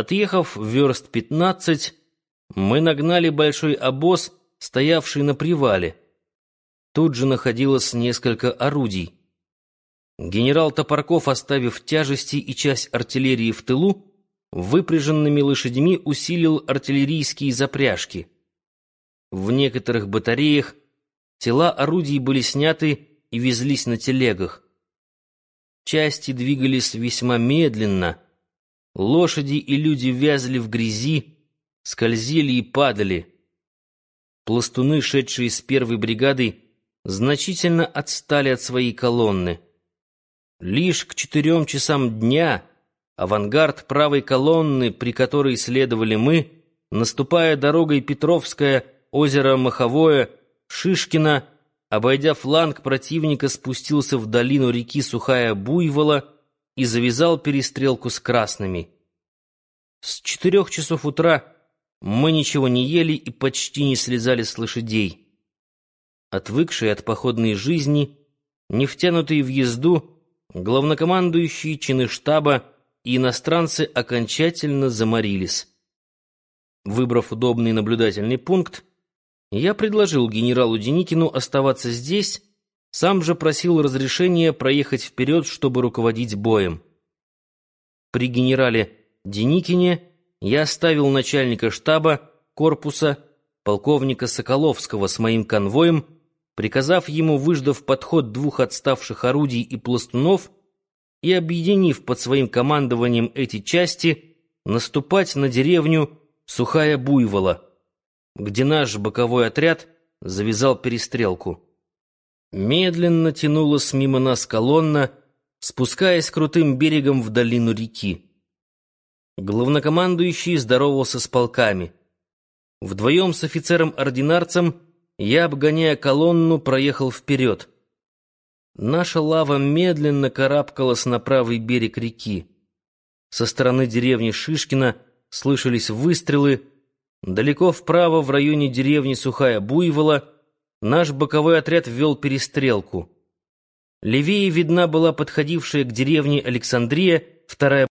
Отъехав верст пятнадцать, мы нагнали большой обоз, стоявший на привале. Тут же находилось несколько орудий. Генерал Топорков, оставив тяжести и часть артиллерии в тылу, выпряженными лошадьми усилил артиллерийские запряжки. В некоторых батареях тела орудий были сняты и везлись на телегах. Части двигались весьма медленно. Лошади и люди вязли в грязи, скользили и падали. Пластуны, шедшие с первой бригадой, значительно отстали от своей колонны. Лишь к четырем часам дня авангард правой колонны, при которой следовали мы, наступая дорогой Петровская, озеро Маховое, Шишкино, обойдя фланг противника, спустился в долину реки Сухая Буйвола и завязал перестрелку с красными. С четырех часов утра мы ничего не ели и почти не слезали с лошадей. Отвыкшие от походной жизни, не втянутые в езду, главнокомандующие чины штаба и иностранцы окончательно заморились. Выбрав удобный наблюдательный пункт, я предложил генералу Деникину оставаться здесь, сам же просил разрешения проехать вперед, чтобы руководить боем. При генерале Деникине я оставил начальника штаба корпуса полковника Соколовского с моим конвоем, приказав ему, выждав подход двух отставших орудий и пластунов и объединив под своим командованием эти части, наступать на деревню Сухая Буйвола где наш боковой отряд завязал перестрелку. Медленно тянулась мимо нас колонна, спускаясь крутым берегом в долину реки. Главнокомандующий здоровался с полками. Вдвоем с офицером-ординарцем я, обгоняя колонну, проехал вперед. Наша лава медленно карабкалась на правый берег реки. Со стороны деревни Шишкина слышались выстрелы, Далеко вправо, в районе деревни Сухая Буйвола, наш боковой отряд ввел перестрелку. Левее видна была подходившая к деревне Александрия вторая